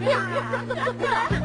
哈哈哈哈哈。